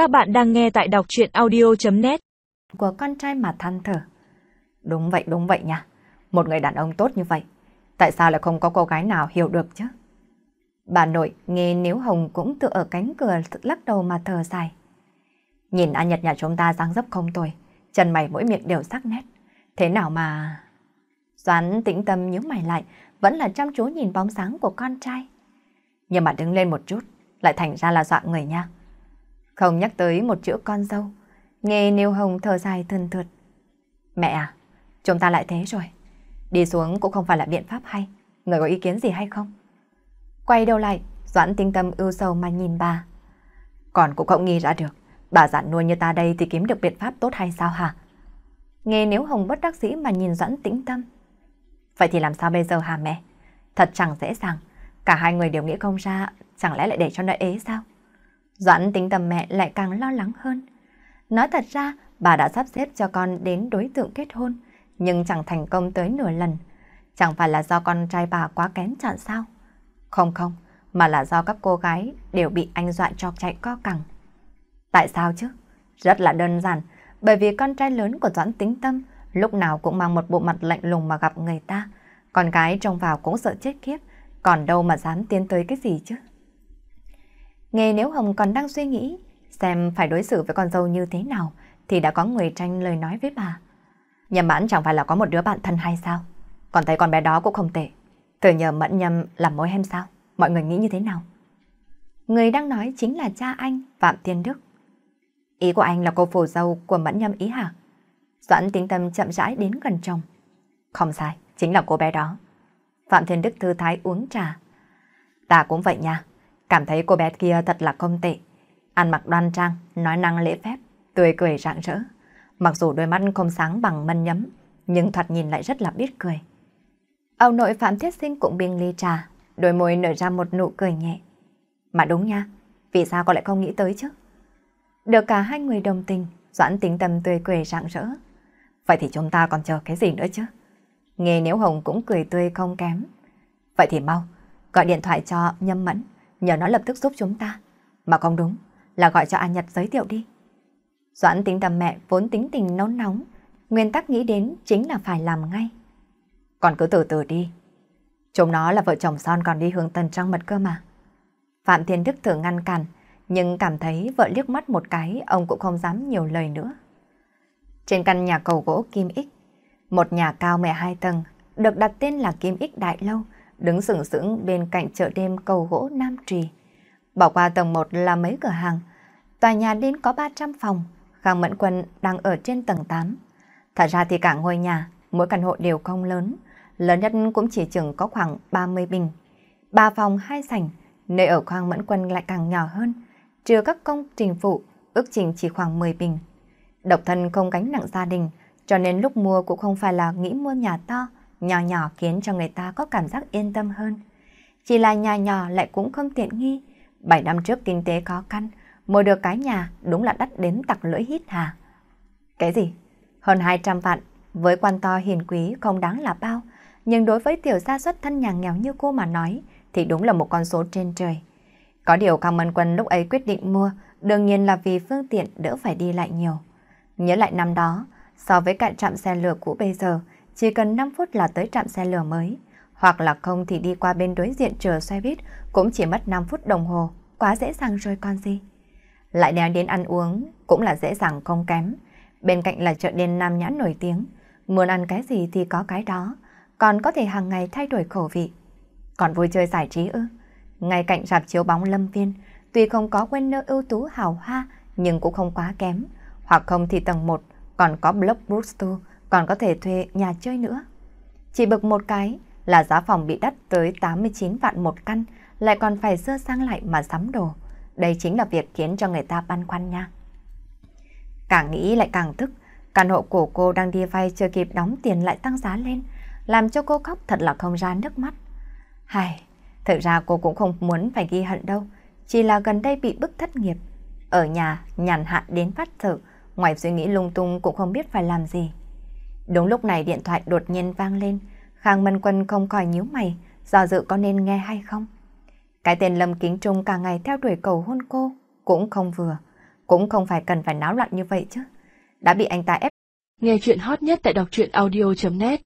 Các bạn đang nghe tại đọc chuyện audio.net Của con trai mà than thở. Đúng vậy, đúng vậy nha. Một người đàn ông tốt như vậy. Tại sao lại không có cô gái nào hiểu được chứ? Bà nội nghe nếu Hồng cũng tự ở cánh cửa lắc đầu mà thở dài. Nhìn anh Nhật nhà chúng ta dáng dấp không tồi. Chân mày mỗi miệng đều sắc nét. Thế nào mà... Doán tĩnh tâm nhíu mày lại, vẫn là chăm chú nhìn bóng sáng của con trai. Nhưng mà đứng lên một chút, lại thành ra là dọa người nha. Không nhắc tới một chữ con dâu, nghe Niêu Hồng thở dài thân thượt. Mẹ à, chúng ta lại thế rồi. Đi xuống cũng không phải là biện pháp hay. Người có ý kiến gì hay không? Quay đầu lại, Doãn tinh tâm ưu sầu mà nhìn bà. Còn cũng không nghĩ ra được, bà dặn nuôi như ta đây thì kiếm được biện pháp tốt hay sao hả? Nghe nếu Hồng bất đắc dĩ mà nhìn Doãn tĩnh tâm. Vậy thì làm sao bây giờ hả mẹ? Thật chẳng dễ dàng. Cả hai người đều nghĩ không ra, chẳng lẽ lại để cho nợ ế sao? Doãn tính tầm mẹ lại càng lo lắng hơn. Nói thật ra, bà đã sắp xếp cho con đến đối tượng kết hôn, nhưng chẳng thành công tới nửa lần. Chẳng phải là do con trai bà quá kén chọn sao? Không không, mà là do các cô gái đều bị anh dọa cho chạy co cẳng. Tại sao chứ? Rất là đơn giản, bởi vì con trai lớn của Doãn tính tâm lúc nào cũng mang một bộ mặt lạnh lùng mà gặp người ta. Con gái trông vào cũng sợ chết khiếp, còn đâu mà dám tiến tới cái gì chứ. Nghe nếu Hồng còn đang suy nghĩ xem phải đối xử với con dâu như thế nào thì đã có người tranh lời nói với bà. Nhầm mãn chẳng phải là có một đứa bạn thân hay sao? Còn thấy con bé đó cũng không tệ. Thử nhờ mẫn nhầm làm mối hem sao? Mọi người nghĩ như thế nào? Người đang nói chính là cha anh, Phạm Thiên Đức. Ý của anh là cô phù dâu của mẫn nhâm ý hả? Doãn tính tâm chậm rãi đến gần chồng. Không sai, chính là cô bé đó. Phạm Thiên Đức thư thái uống trà. Ta cũng vậy nha, cảm thấy cô bé kia thật là không tệ. Ăn mặc đoan trang, nói năng lễ phép, tươi cười rạng rỡ. Mặc dù đôi mắt không sáng bằng mân nhấm, nhưng thoạt nhìn lại rất là biết cười. Ông nội Phạm Thiết Sinh cũng biên ly trà, đôi môi nở ra một nụ cười nhẹ. Mà đúng nha, vì sao con lại không nghĩ tới chứ? Được cả hai người đồng tình, Doãn tính tâm tươi cười rạng rỡ. Vậy thì chúng ta còn chờ cái gì nữa chứ? Nghe nếu Hồng cũng cười tươi không kém. Vậy thì mau, gọi điện thoại cho Nhâm Mẫn, nhờ nó lập tức giúp chúng ta. Mà không đúng, là gọi cho An Nhật giới thiệu đi. Doãn tính tầm mẹ vốn tính tình nóng nóng, nguyên tắc nghĩ đến chính là phải làm ngay. Còn cứ từ từ đi. Chúng nó là vợ chồng son còn đi hướng tần trăng mật cơ mà. Phạm Thiên Đức thử ngăn cản, nhưng cảm thấy vợ liếc mắt một cái, ông cũng không dám nhiều lời nữa. Trên căn nhà cầu gỗ Kim Ích, một nhà cao 12 tầng, được đặt tên là Kim Ích Đại Lâu, đứng sừng sững bên cạnh chợ đêm cầu gỗ Nam Trì. Bỏ qua tầng 1 là mấy cửa hàng. Tòa nhà đến có 300 phòng, Khang Mẫn Quân đang ở trên tầng 8. Thật ra thì cả ngôi nhà, mỗi căn hộ đều không lớn, lớn nhất cũng chỉ chừng có khoảng 30 bình. Ba phòng, hai sảnh, nơi ở Khang Mẫn Quân lại càng nhỏ hơn, trừ các công trình phụ, ước chừng chỉ khoảng 10 bình. Độc thân không gánh nặng gia đình, cho nên lúc mua cũng không phải là nghĩ mua nhà to, nhỏ nhỏ khiến cho người ta có cảm giác yên tâm hơn. Chỉ là nhà nhỏ lại cũng không tiện nghi. Bảy năm trước kinh tế khó khăn, mua được cái nhà đúng là đắt đến tặc lưỡi hít hà. Cái gì? Hơn 200 vạn, với quan to hiền quý không đáng là bao, nhưng đối với tiểu gia xuất thân nhà nghèo như cô mà nói, thì đúng là một con số trên trời. Có điều Cao Mân Quân lúc ấy quyết định mua, đương nhiên là vì phương tiện đỡ phải đi lại nhiều. Nhớ lại năm đó, so với cạnh trạm xe lửa cũ bây giờ, chỉ cần 5 phút là tới trạm xe lửa mới. Hoặc là không thì đi qua bên đối diện chờ xe buýt cũng chỉ mất 5 phút đồng hồ, quá dễ dàng rồi con gì. Lại đeo đến ăn uống cũng là dễ dàng không kém. Bên cạnh là chợ đêm Nam Nhãn nổi tiếng, muốn ăn cái gì thì có cái đó, còn có thể hàng ngày thay đổi khẩu vị. Còn vui chơi giải trí ư? Ngay cạnh rạp chiếu bóng lâm viên, tuy không có quen nơi ưu tú hào hoa, nhưng cũng không quá kém. Hoặc không thì tầng 1 còn có Blockbuster, còn có thể thuê nhà chơi nữa. Chỉ bực một cái là giá phòng bị đắt tới 89 vạn một căn, lại còn phải sơ sang lại mà sắm đồ. Đây chính là việc khiến cho người ta băn khoăn nha. Càng nghĩ lại càng tức, căn hộ của cô đang đi vay chưa kịp đóng tiền lại tăng giá lên, làm cho cô khóc thật là không ra nước mắt. Hài, thực ra cô cũng không muốn phải ghi hận đâu, chỉ là gần đây bị bức thất nghiệp. Ở nhà, nhàn hạn đến phát sợ, ngoài suy nghĩ lung tung cũng không biết phải làm gì. Đúng lúc này điện thoại đột nhiên vang lên, Khang Mân Quân không khỏi nhíu mày, do dự có nên nghe hay không. Cái tên Lâm Kính Trung cả ngày theo đuổi cầu hôn cô, cũng không vừa. cũng không phải cần phải náo loạn như vậy chứ. Đã bị anh ta ép. Nghe chuyện hot nhất tại đọc truyện audio.net